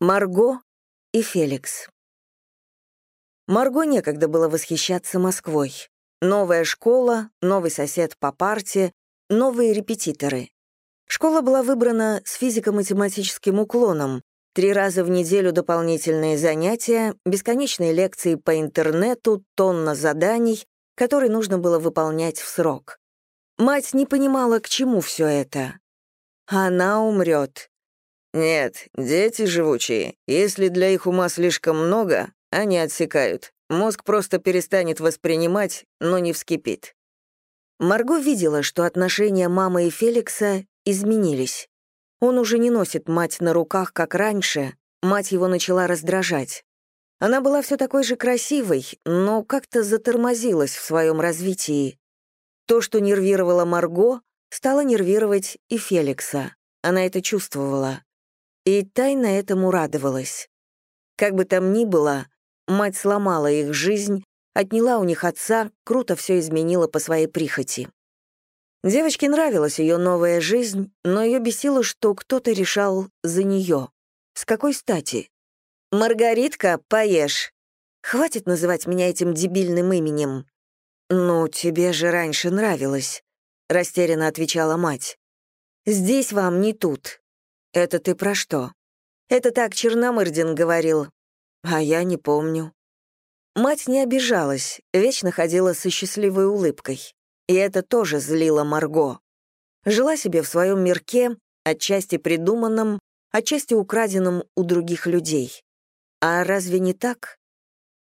Марго и Феликс. Марго некогда было восхищаться Москвой. Новая школа, новый сосед по парте, новые репетиторы. Школа была выбрана с физико-математическим уклоном, три раза в неделю дополнительные занятия, бесконечные лекции по интернету, тонна заданий, которые нужно было выполнять в срок. Мать не понимала, к чему все это. Она умрет. Нет, дети живучие. Если для их ума слишком много, они отсекают. Мозг просто перестанет воспринимать, но не вскипит. Марго видела, что отношения мамы и Феликса изменились. Он уже не носит мать на руках, как раньше, мать его начала раздражать. Она была все такой же красивой, но как-то затормозилась в своем развитии. То, что нервировало Марго, стало нервировать и Феликса. Она это чувствовала и тайно этому радовалась. Как бы там ни было, мать сломала их жизнь, отняла у них отца, круто все изменила по своей прихоти. Девочке нравилась ее новая жизнь, но ее бесило, что кто-то решал за нее. С какой стати? «Маргаритка, поешь. Хватит называть меня этим дебильным именем». «Ну, тебе же раньше нравилось», — растерянно отвечала мать. «Здесь вам не тут. «Это ты про что?» «Это так Черномырдин говорил. А я не помню». Мать не обижалась, вечно ходила со счастливой улыбкой. И это тоже злило Марго. Жила себе в своем мирке, отчасти придуманном, отчасти украденном у других людей. А разве не так?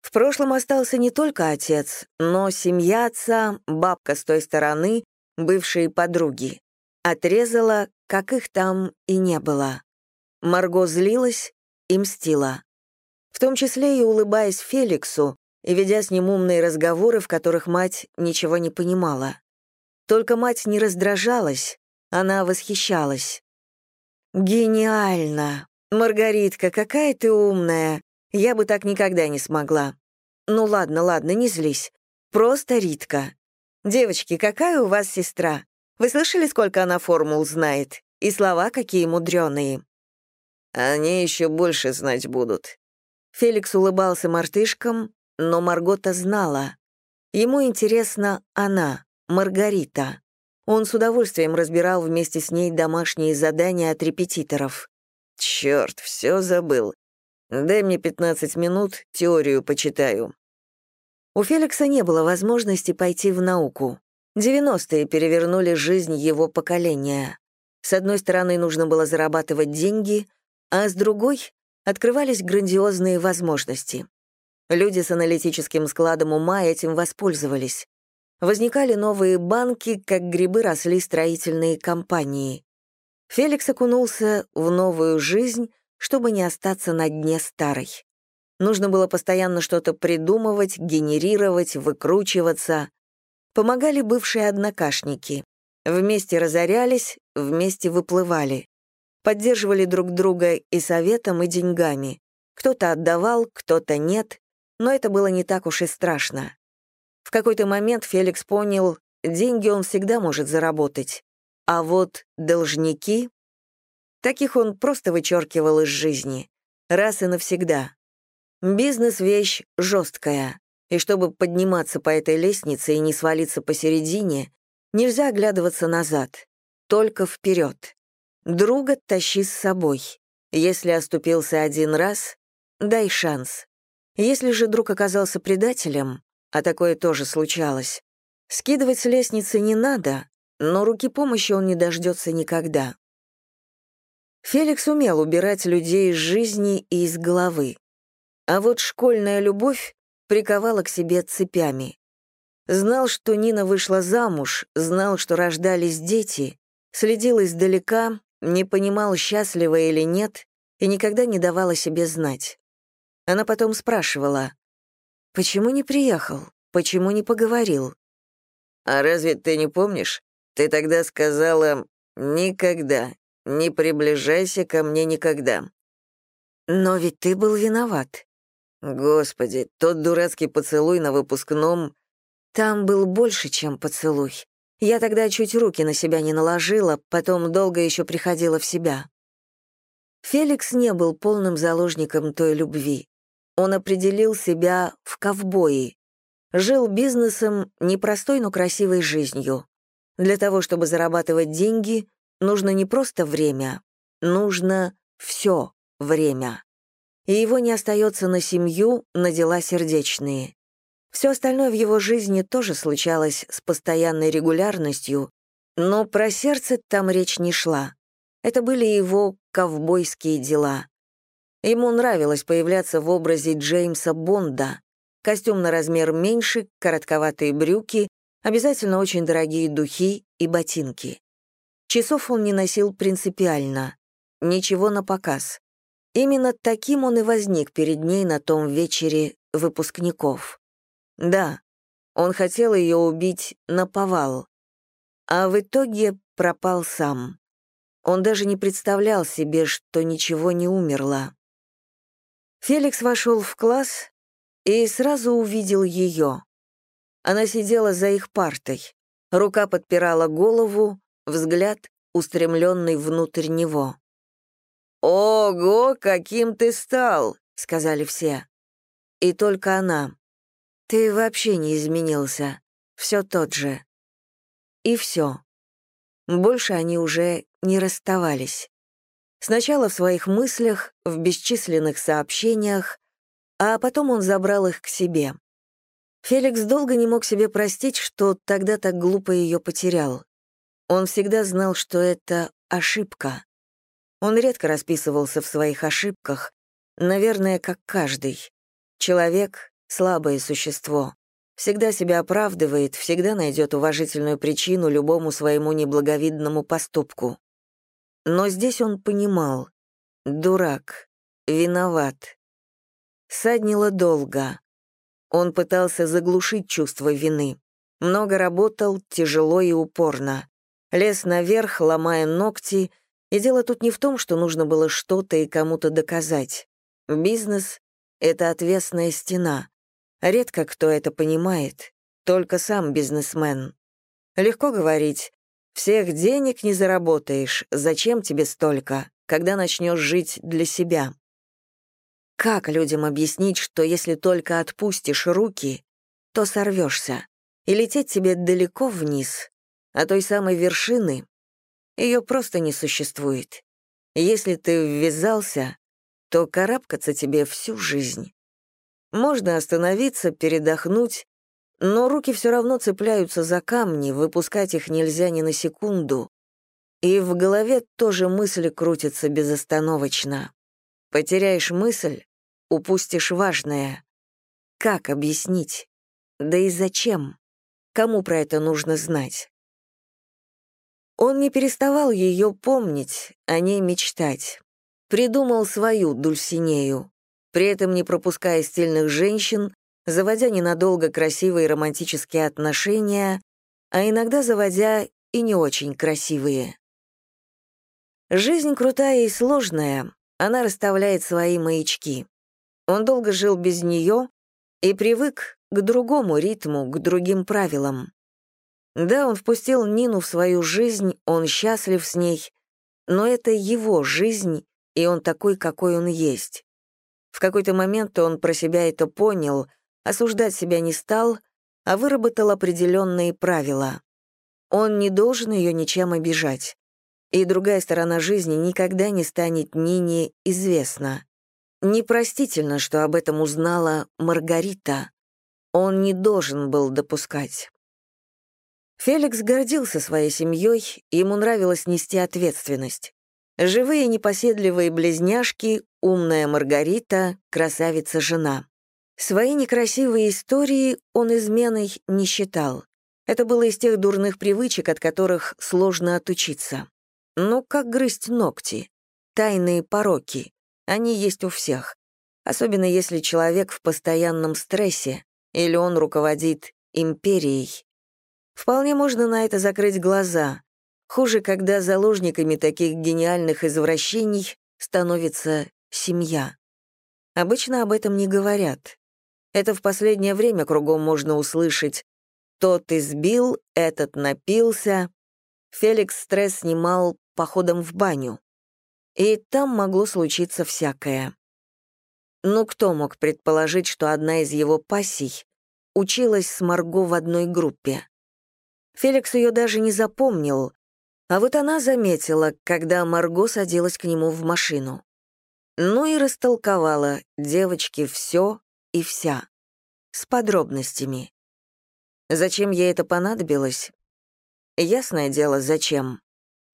В прошлом остался не только отец, но семья отца, бабка с той стороны, бывшие подруги. Отрезала, как их там и не было. Марго злилась и мстила. В том числе и улыбаясь Феликсу и ведя с ним умные разговоры, в которых мать ничего не понимала. Только мать не раздражалась, она восхищалась. «Гениально! Маргаритка, какая ты умная! Я бы так никогда не смогла. Ну ладно, ладно, не злись. Просто Ритка. Девочки, какая у вас сестра? Вы слышали, сколько она формул знает? И слова какие мудреные. Они еще больше знать будут. Феликс улыбался мартышкам, но Маргота знала. Ему интересна она, Маргарита. Он с удовольствием разбирал вместе с ней домашние задания от репетиторов. Черт, все забыл. Дай мне 15 минут, теорию почитаю. У Феликса не было возможности пойти в науку. 90-е перевернули жизнь его поколения. С одной стороны, нужно было зарабатывать деньги, а с другой — открывались грандиозные возможности. Люди с аналитическим складом ума этим воспользовались. Возникали новые банки, как грибы росли строительные компании. Феликс окунулся в новую жизнь, чтобы не остаться на дне старой. Нужно было постоянно что-то придумывать, генерировать, выкручиваться. Помогали бывшие однокашники. Вместе разорялись, вместе выплывали. Поддерживали друг друга и советом, и деньгами. Кто-то отдавал, кто-то нет, но это было не так уж и страшно. В какой-то момент Феликс понял, деньги он всегда может заработать. А вот должники... Таких он просто вычеркивал из жизни. Раз и навсегда. Бизнес — вещь жесткая и чтобы подниматься по этой лестнице и не свалиться посередине, нельзя оглядываться назад, только вперед. Друга тащи с собой. Если оступился один раз, дай шанс. Если же друг оказался предателем, а такое тоже случалось, скидывать с лестницы не надо, но руки помощи он не дождется никогда. Феликс умел убирать людей из жизни и из головы. А вот школьная любовь приковала к себе цепями. Знал, что Нина вышла замуж, знал, что рождались дети, следил издалека, не понимал, счастлива или нет, и никогда не давала себе знать. Она потом спрашивала, «Почему не приехал? Почему не поговорил?» «А разве ты не помнишь? Ты тогда сказала «никогда, не приближайся ко мне никогда». «Но ведь ты был виноват. Господи, тот дурацкий поцелуй на выпускном... Там был больше, чем поцелуй. Я тогда чуть руки на себя не наложила, потом долго еще приходила в себя. Феликс не был полным заложником той любви. Он определил себя в ковбои. Жил бизнесом, непростой, но красивой жизнью. Для того, чтобы зарабатывать деньги, нужно не просто время, нужно все время. И его не остается на семью, на дела сердечные. Все остальное в его жизни тоже случалось с постоянной регулярностью, но про сердце там речь не шла. Это были его ковбойские дела. Ему нравилось появляться в образе Джеймса Бонда. Костюм на размер меньше, коротковатые брюки, обязательно очень дорогие духи и ботинки. Часов он не носил принципиально. Ничего на показ. Именно таким он и возник перед ней на том вечере выпускников. Да, он хотел ее убить на повал, а в итоге пропал сам. Он даже не представлял себе, что ничего не умерло. Феликс вошел в класс и сразу увидел ее. Она сидела за их партой. Рука подпирала голову, взгляд устремленный внутрь него. «Ого, каким ты стал!» — сказали все. И только она. «Ты вообще не изменился. Все тот же». И все. Больше они уже не расставались. Сначала в своих мыслях, в бесчисленных сообщениях, а потом он забрал их к себе. Феликс долго не мог себе простить, что тогда так глупо ее потерял. Он всегда знал, что это ошибка. Он редко расписывался в своих ошибках, наверное, как каждый. Человек — слабое существо. Всегда себя оправдывает, всегда найдет уважительную причину любому своему неблаговидному поступку. Но здесь он понимал. Дурак. Виноват. Саднило долго. Он пытался заглушить чувство вины. Много работал, тяжело и упорно. Лез наверх, ломая ногти, и дело тут не в том, что нужно было что-то и кому-то доказать. Бизнес — это отвесная стена. Редко кто это понимает, только сам бизнесмен. Легко говорить, всех денег не заработаешь, зачем тебе столько, когда начнешь жить для себя? Как людям объяснить, что если только отпустишь руки, то сорвешься, и лететь тебе далеко вниз, а той самой вершины ее просто не существует. Если ты ввязался, то карабкаться тебе всю жизнь. Можно остановиться, передохнуть, но руки все равно цепляются за камни, выпускать их нельзя ни на секунду. И в голове тоже мысли крутятся безостановочно. Потеряешь мысль — упустишь важное. Как объяснить? Да и зачем? Кому про это нужно знать? Он не переставал ее помнить, о ней мечтать. Придумал свою Дульсинею, при этом не пропуская стильных женщин, заводя ненадолго красивые романтические отношения, а иногда заводя и не очень красивые. Жизнь крутая и сложная, она расставляет свои маячки. Он долго жил без нее и привык к другому ритму, к другим правилам. Да, он впустил Нину в свою жизнь, он счастлив с ней, но это его жизнь, и он такой, какой он есть. В какой-то момент он про себя это понял, осуждать себя не стал, а выработал определенные правила. Он не должен ее ничем обижать. И другая сторона жизни никогда не станет Нине известна. Непростительно, что об этом узнала Маргарита. Он не должен был допускать. Феликс гордился своей семьей, ему нравилось нести ответственность. Живые непоседливые близняшки, умная Маргарита, красавица-жена. Свои некрасивые истории он изменой не считал. Это было из тех дурных привычек, от которых сложно отучиться. Ну, как грызть ногти. Тайные пороки. Они есть у всех. Особенно если человек в постоянном стрессе, или он руководит империей. Вполне можно на это закрыть глаза. Хуже, когда заложниками таких гениальных извращений становится семья. Обычно об этом не говорят. Это в последнее время кругом можно услышать. Тот избил, этот напился. Феликс стресс снимал походом в баню. и там могло случиться всякое. Ну кто мог предположить, что одна из его пассий училась с Марго в одной группе? Феликс ее даже не запомнил, а вот она заметила, когда Марго садилась к нему в машину. Ну и растолковала девочке все и вся, с подробностями. Зачем ей это понадобилось? Ясное дело, зачем.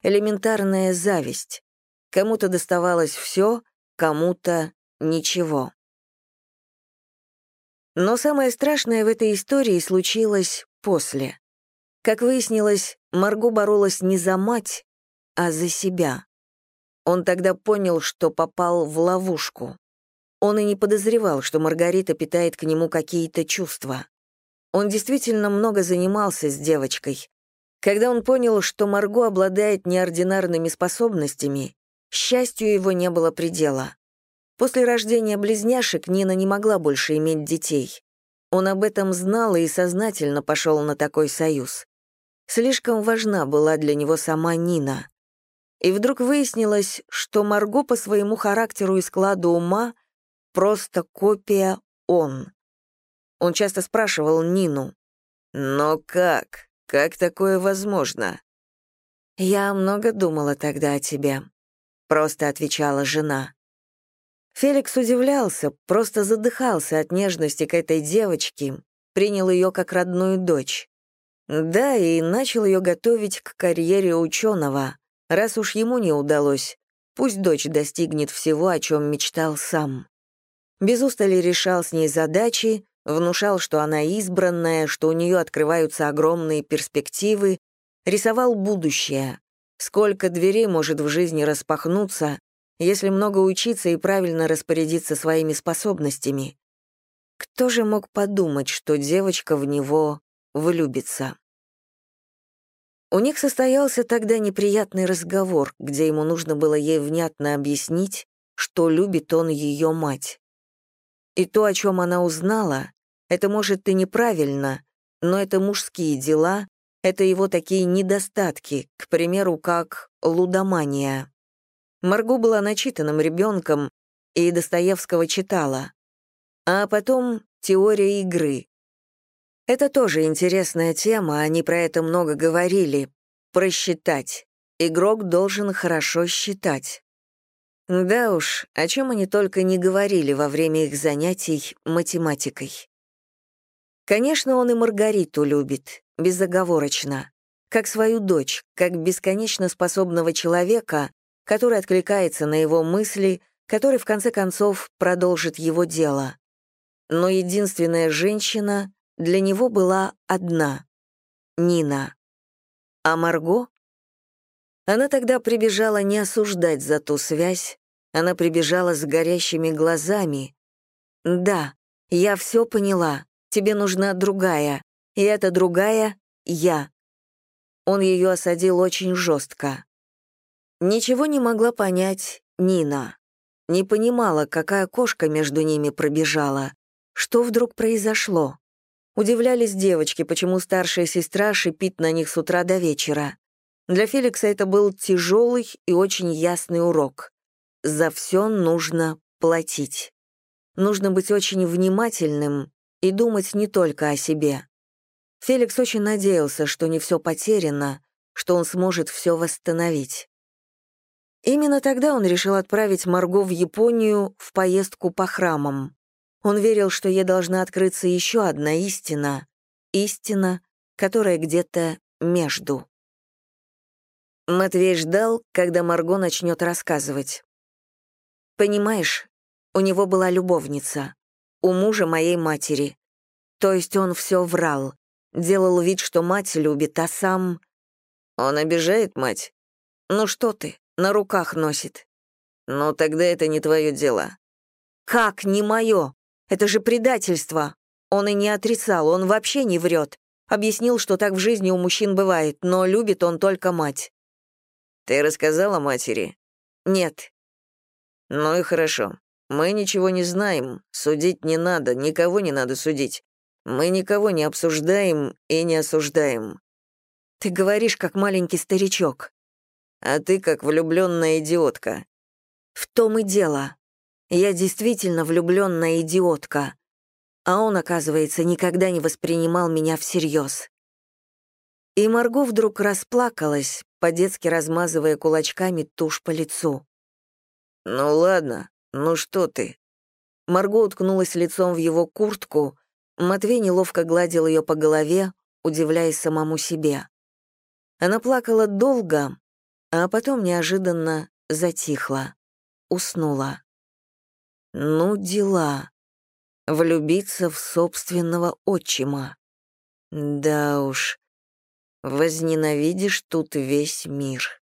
Элементарная зависть. Кому-то доставалось все, кому-то ничего. Но самое страшное в этой истории случилось после. Как выяснилось, Марго боролась не за мать, а за себя. Он тогда понял, что попал в ловушку. Он и не подозревал, что Маргарита питает к нему какие-то чувства. Он действительно много занимался с девочкой. Когда он понял, что Марго обладает неординарными способностями, счастью его не было предела. После рождения близняшек Нина не могла больше иметь детей. Он об этом знал и сознательно пошел на такой союз. Слишком важна была для него сама Нина. И вдруг выяснилось, что Марго по своему характеру и складу ума просто копия он. Он часто спрашивал Нину, «Но как? Как такое возможно?» «Я много думала тогда о тебе», — просто отвечала жена. Феликс удивлялся, просто задыхался от нежности к этой девочке, принял ее как родную дочь. Да, и начал ее готовить к карьере ученого. Раз уж ему не удалось, пусть дочь достигнет всего, о чем мечтал сам. Без устали решал с ней задачи, внушал, что она избранная, что у нее открываются огромные перспективы, рисовал будущее. Сколько дверей может в жизни распахнуться, если много учиться и правильно распорядиться своими способностями. Кто же мог подумать, что девочка в него влюбится? У них состоялся тогда неприятный разговор, где ему нужно было ей внятно объяснить, что любит он ее мать. И то, о чем она узнала, это, может, и неправильно, но это мужские дела, это его такие недостатки, к примеру, как лудомания. Марго была начитанным ребенком и Достоевского читала. А потом теория игры. Это тоже интересная тема, они про это много говорили. Просчитать. Игрок должен хорошо считать. Да уж, о чем они только не говорили во время их занятий математикой. Конечно, он и Маргариту любит, безоговорочно, как свою дочь, как бесконечно способного человека, который откликается на его мысли, который в конце концов продолжит его дело. Но единственная женщина для него была одна — Нина. А Марго? Она тогда прибежала не осуждать за ту связь, она прибежала с горящими глазами. «Да, я все поняла, тебе нужна другая, и эта другая — я». Он ее осадил очень жестко. Ничего не могла понять Нина. Не понимала, какая кошка между ними пробежала. Что вдруг произошло? Удивлялись девочки, почему старшая сестра шипит на них с утра до вечера. Для Феликса это был тяжелый и очень ясный урок. За все нужно платить. Нужно быть очень внимательным и думать не только о себе. Феликс очень надеялся, что не все потеряно, что он сможет все восстановить. Именно тогда он решил отправить Марго в Японию в поездку по храмам. Он верил, что ей должна открыться еще одна истина, истина, которая где-то между. Матвей ждал, когда Марго начнет рассказывать. «Понимаешь, у него была любовница, у мужа моей матери. То есть он все врал, делал вид, что мать любит, а сам... Он обижает мать? Ну что ты, на руках носит. Ну тогда это не твое дело. Как не мое? Это же предательство. Он и не отрицал, он вообще не врет. Объяснил, что так в жизни у мужчин бывает, но любит он только мать. Ты рассказала матери? Нет. Ну и хорошо. Мы ничего не знаем, судить не надо, никого не надо судить. Мы никого не обсуждаем и не осуждаем. Ты говоришь, как маленький старичок. А ты как влюбленная идиотка. В том и дело. Я действительно влюбленная идиотка. А он, оказывается, никогда не воспринимал меня всерьез. И Марго вдруг расплакалась, по-детски размазывая кулачками тушь по лицу. «Ну ладно, ну что ты?» Марго уткнулась лицом в его куртку, Матвей неловко гладил ее по голове, удивляясь самому себе. Она плакала долго, а потом неожиданно затихла, уснула. Ну, дела. Влюбиться в собственного отчима. Да уж, возненавидишь тут весь мир.